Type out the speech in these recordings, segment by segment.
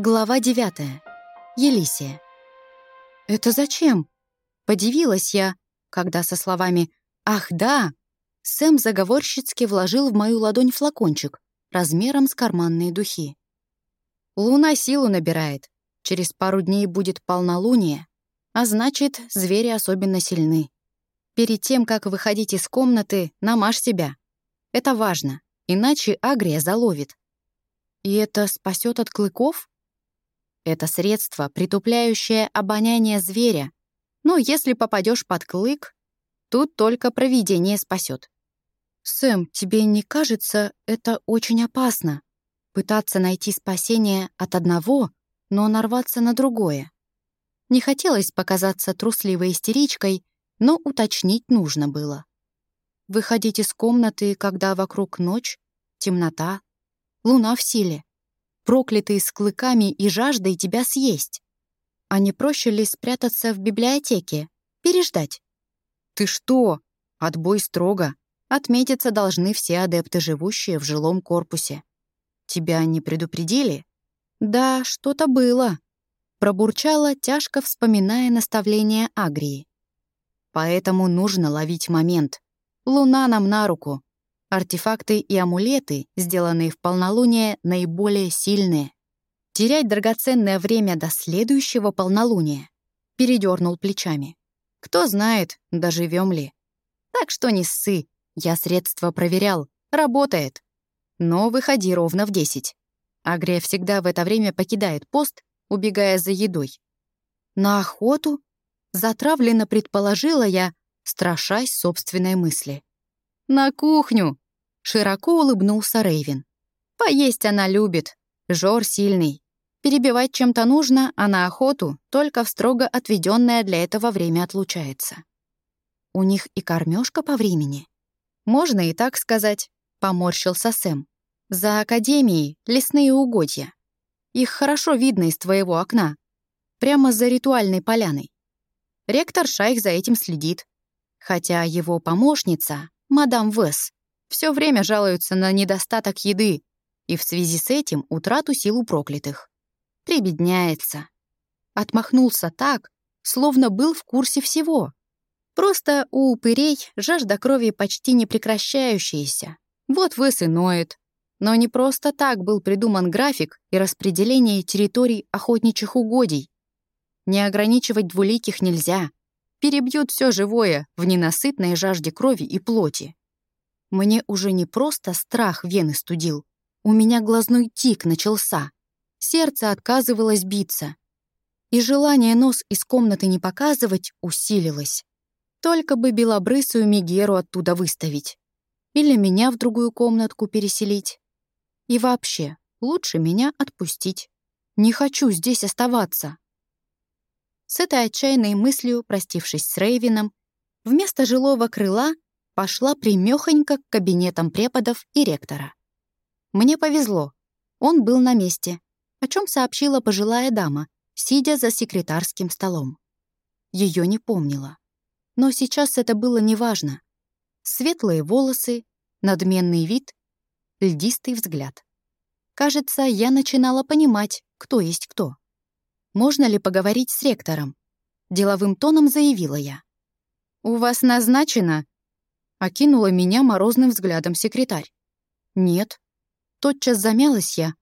Глава 9. Елисия. «Это зачем?» Подивилась я, когда со словами «Ах, да!» Сэм заговорщицки вложил в мою ладонь флакончик размером с карманные духи. «Луна силу набирает. Через пару дней будет полнолуние, а значит, звери особенно сильны. Перед тем, как выходить из комнаты, намажь себя. Это важно, иначе агрия заловит. И это спасет от клыков? Это средство, притупляющее обоняние зверя. Но если попадешь под клык, тут только провидение спасет. Сэм, тебе не кажется, это очень опасно? Пытаться найти спасение от одного, но нарваться на другое. Не хотелось показаться трусливой истеричкой, но уточнить нужно было. Выходить из комнаты, когда вокруг ночь, темнота, луна в силе проклятые с клыками и жаждой тебя съесть. А не проще ли спрятаться в библиотеке, переждать? Ты что? Отбой строго. Отметиться должны все адепты, живущие в жилом корпусе. Тебя не предупредили? Да, что-то было. Пробурчала, тяжко вспоминая наставление Агрии. Поэтому нужно ловить момент. Луна нам на руку. Артефакты и амулеты, сделанные в полнолуние, наиболее сильные. Терять драгоценное время до следующего полнолуния. Передернул плечами. Кто знает, доживем ли. Так что не ссы, я средства проверял, работает. Но выходи ровно в десять. Агрия всегда в это время покидает пост, убегая за едой. На охоту? Затравленно предположила я, страшась собственной мысли. «На кухню!» — широко улыбнулся Рейвен. «Поесть она любит. Жор сильный. Перебивать чем-то нужно, а на охоту только в строго отведенное для этого время отлучается. У них и кормежка по времени. Можно и так сказать, поморщился Сэм. За Академией лесные угодья. Их хорошо видно из твоего окна. Прямо за ритуальной поляной. Ректор Шайх за этим следит. Хотя его помощница, мадам Весс, все время жалуются на недостаток еды и в связи с этим утрату сил у проклятых. Прибедняется. Отмахнулся так, словно был в курсе всего. Просто у упырей жажда крови почти не прекращающаяся. Вот Весс и ноет. Но не просто так был придуман график и распределение территорий охотничьих угодий. Не ограничивать двуликих нельзя перебьют все живое в ненасытной жажде крови и плоти. Мне уже не просто страх вены студил, у меня глазной тик начался, сердце отказывалось биться, и желание нос из комнаты не показывать усилилось. Только бы белобрысую Мигеру оттуда выставить. Или меня в другую комнатку переселить. И вообще, лучше меня отпустить. Не хочу здесь оставаться. С этой отчаянной мыслью, простившись с Рейвином, вместо жилого крыла пошла примёхонько к кабинетам преподов и ректора. Мне повезло. Он был на месте, о чем сообщила пожилая дама, сидя за секретарским столом. Ее не помнила. Но сейчас это было неважно. Светлые волосы, надменный вид, льдистый взгляд. Кажется, я начинала понимать, кто есть кто. Можно ли поговорить с ректором? Деловым тоном заявила я. «У вас назначено?» Окинула меня морозным взглядом секретарь. «Нет». Тотчас замялась я,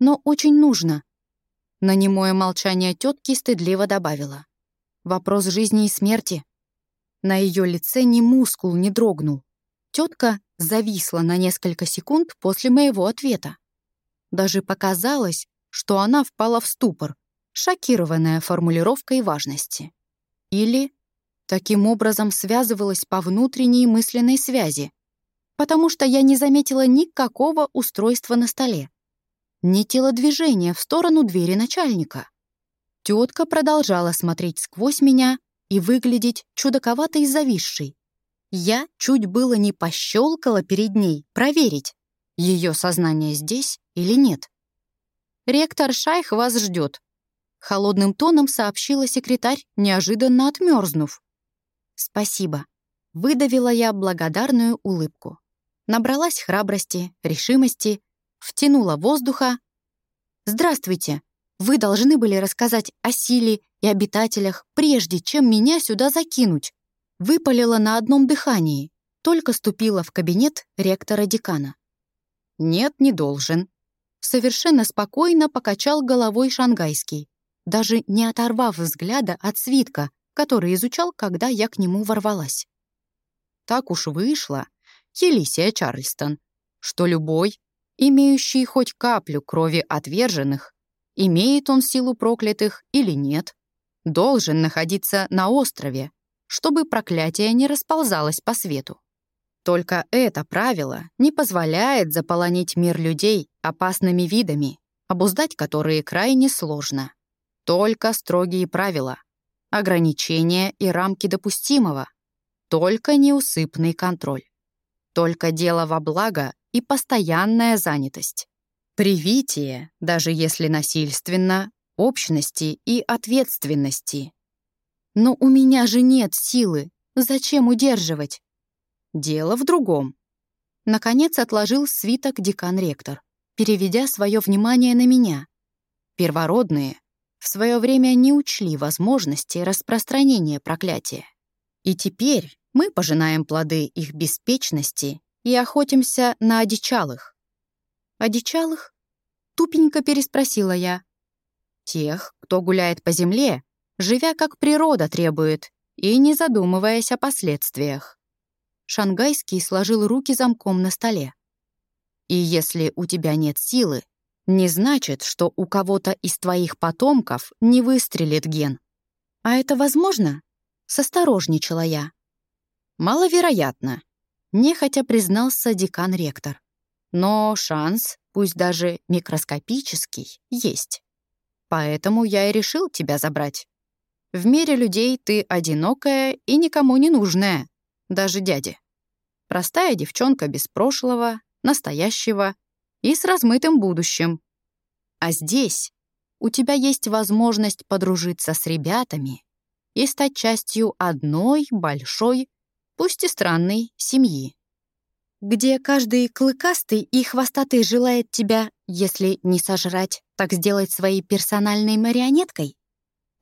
но очень нужно. На немое молчание тетки стыдливо добавила. «Вопрос жизни и смерти». На ее лице ни мускул не дрогнул. Тетка зависла на несколько секунд после моего ответа. Даже показалось, что она впала в ступор, шокированная формулировкой важности. Или таким образом связывалась по внутренней мысленной связи, потому что я не заметила никакого устройства на столе, ни телодвижения в сторону двери начальника. Тетка продолжала смотреть сквозь меня и выглядеть чудаковатой зависшей. Я чуть было не пощелкала перед ней проверить, ее сознание здесь или нет. «Ректор Шайх вас ждет», Холодным тоном сообщила секретарь, неожиданно отмерзнув. «Спасибо», — выдавила я благодарную улыбку. Набралась храбрости, решимости, втянула воздуха. «Здравствуйте», Вы должны были рассказать о силе и обитателях, прежде чем меня сюда закинуть. Выпалила на одном дыхании, только ступила в кабинет ректора-декана. «Нет, не должен». Совершенно спокойно покачал головой шангайский, даже не оторвав взгляда от свитка, который изучал, когда я к нему ворвалась. Так уж вышло, Елисия Чарльстон, что любой, имеющий хоть каплю крови отверженных, имеет он силу проклятых или нет, должен находиться на острове, чтобы проклятие не расползалось по свету. Только это правило не позволяет заполонить мир людей опасными видами, обуздать которые крайне сложно. Только строгие правила, ограничения и рамки допустимого, только неусыпный контроль. Только дело во благо и постоянная занятость. Привитие, даже если насильственно, общности и ответственности. Но у меня же нет силы. Зачем удерживать? Дело в другом. Наконец отложил свиток декан-ректор, переведя свое внимание на меня. Первородные в свое время не учли возможности распространения проклятия. И теперь мы пожинаем плоды их беспечности и охотимся на одичалых. «Одичалых?» — тупенько переспросила я. «Тех, кто гуляет по земле, живя как природа требует и не задумываясь о последствиях». Шангайский сложил руки замком на столе. «И если у тебя нет силы, не значит, что у кого-то из твоих потомков не выстрелит ген. А это возможно?» — состорожничала я. «Маловероятно», — нехотя признался декан-ректор. «Но шанс, пусть даже микроскопический, есть. Поэтому я и решил тебя забрать. В мире людей ты одинокая и никому не нужная, даже дяде. Простая девчонка без прошлого, настоящего и с размытым будущим. А здесь у тебя есть возможность подружиться с ребятами и стать частью одной большой пусть и странной, семьи. Где каждый клыкастый и хвостатый желает тебя, если не сожрать, так сделать своей персональной марионеткой?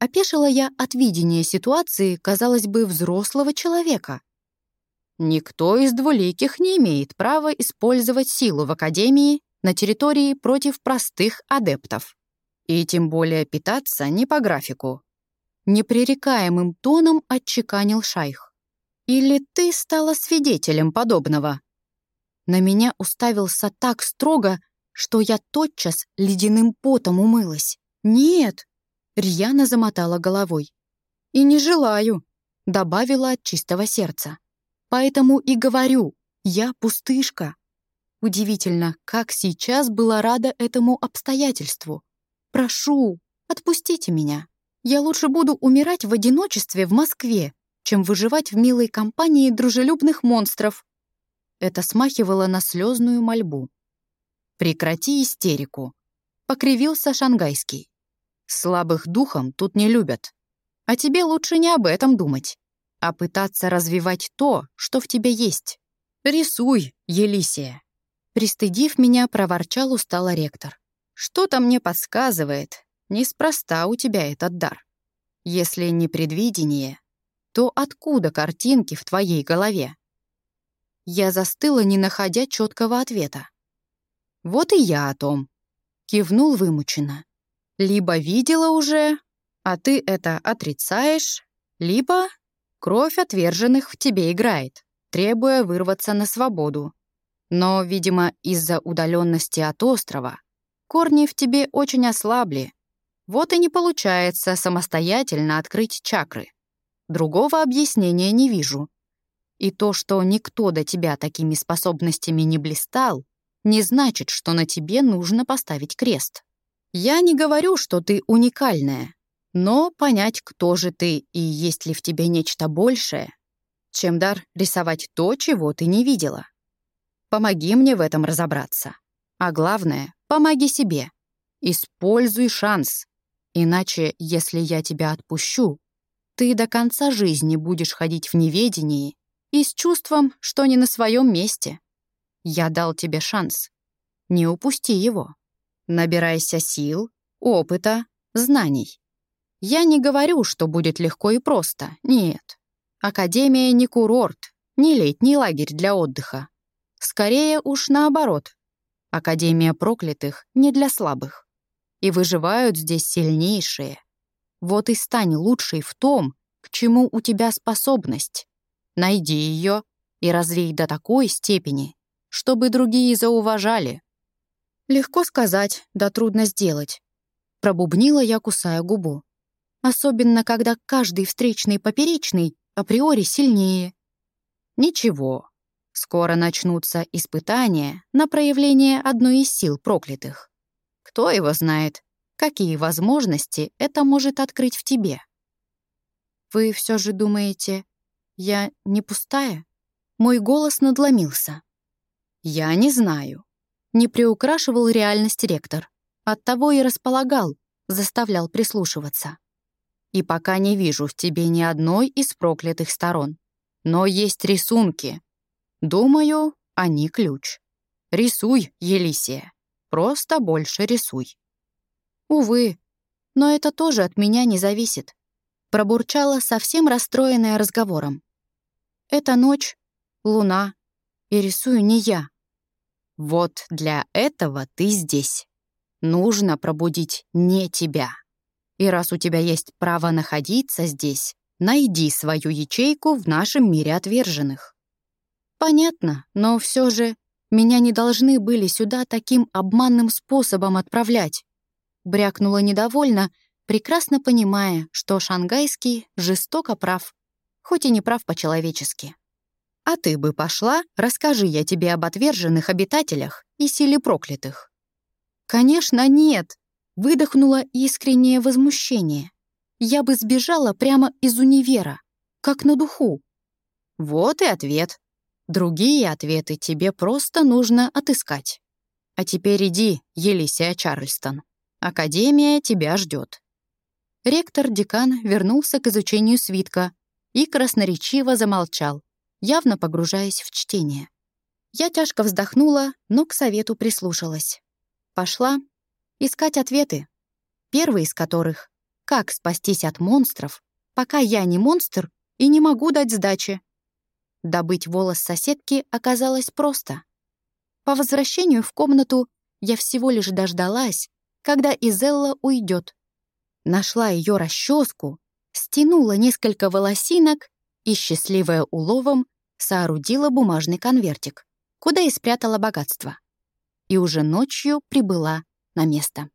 Опешила я от видения ситуации, казалось бы, взрослого человека. Никто из двуликих не имеет права использовать силу в Академии на территории против простых адептов. И тем более питаться не по графику. Непререкаемым тоном отчеканил шайх. Или ты стала свидетелем подобного?» На меня уставился так строго, что я тотчас ледяным потом умылась. «Нет!» — Рьяна замотала головой. «И не желаю», — добавила от чистого сердца. «Поэтому и говорю, я пустышка». Удивительно, как сейчас была рада этому обстоятельству. «Прошу, отпустите меня. Я лучше буду умирать в одиночестве в Москве, чем выживать в милой компании дружелюбных монстров. Это смахивало на слезную мольбу. «Прекрати истерику», — покривился Шангайский. «Слабых духом тут не любят. А тебе лучше не об этом думать, а пытаться развивать то, что в тебе есть. Рисуй, Елисия». Пристыдив меня, проворчал устало ректор. «Что-то мне подсказывает, неспроста у тебя этот дар. Если не предвидение, то откуда картинки в твоей голове? Я застыла, не находя четкого ответа. Вот и я о том. Кивнул вымученно. Либо видела уже, а ты это отрицаешь, либо кровь отверженных в тебе играет, требуя вырваться на свободу. Но, видимо, из-за удаленности от острова корни в тебе очень ослабли. Вот и не получается самостоятельно открыть чакры. Другого объяснения не вижу. И то, что никто до тебя такими способностями не блистал, не значит, что на тебе нужно поставить крест. Я не говорю, что ты уникальная, но понять, кто же ты и есть ли в тебе нечто большее, чем дар рисовать то, чего ты не видела. Помоги мне в этом разобраться. А главное, помоги себе. Используй шанс. Иначе, если я тебя отпущу, ты до конца жизни будешь ходить в неведении и с чувством, что не на своем месте. Я дал тебе шанс. Не упусти его. Набирайся сил, опыта, знаний. Я не говорю, что будет легко и просто, нет. Академия не курорт, не летний лагерь для отдыха. Скорее уж наоборот. Академия проклятых не для слабых. И выживают здесь сильнейшие. Вот и стань лучшей в том, к чему у тебя способность. Найди ее и развей до такой степени, чтобы другие зауважали. Легко сказать, да трудно сделать. Пробубнила я, кусая губу. Особенно, когда каждый встречный поперечный априори сильнее. Ничего, скоро начнутся испытания на проявление одной из сил проклятых. Кто его знает, какие возможности это может открыть в тебе. Вы все же думаете, я не пустая? Мой голос надломился. Я не знаю. Не приукрашивал реальность ректор. Оттого и располагал, заставлял прислушиваться. И пока не вижу в тебе ни одной из проклятых сторон. Но есть рисунки. Думаю, они ключ. Рисуй, Елисия. Просто больше рисуй. Увы, но это тоже от меня не зависит. Пробурчала, совсем расстроенная разговором. Это ночь, луна, и рисую не я. Вот для этого ты здесь. Нужно пробудить не тебя. И раз у тебя есть право находиться здесь, найди свою ячейку в нашем мире отверженных. Понятно, но все же меня не должны были сюда таким обманным способом отправлять. Брякнула недовольно, прекрасно понимая, что шангайский жестоко прав, хоть и не прав по-человечески. «А ты бы пошла, расскажи я тебе об отверженных обитателях и силе проклятых». «Конечно, нет!» — выдохнуло искреннее возмущение. «Я бы сбежала прямо из универа, как на духу». Вот и ответ. Другие ответы тебе просто нужно отыскать. А теперь иди, Елисия Чарльстон. Академия тебя ждет. Ректор-декан вернулся к изучению свитка и красноречиво замолчал, явно погружаясь в чтение. Я тяжко вздохнула, но к совету прислушалась. Пошла искать ответы, первый из которых — как спастись от монстров, пока я не монстр и не могу дать сдачи. Добыть волос соседки оказалось просто. По возвращению в комнату я всего лишь дождалась, когда Изелла уйдет. Нашла ее расческу, стянула несколько волосинок и, счастливая уловом, соорудила бумажный конвертик, куда и спрятала богатство. И уже ночью прибыла на место.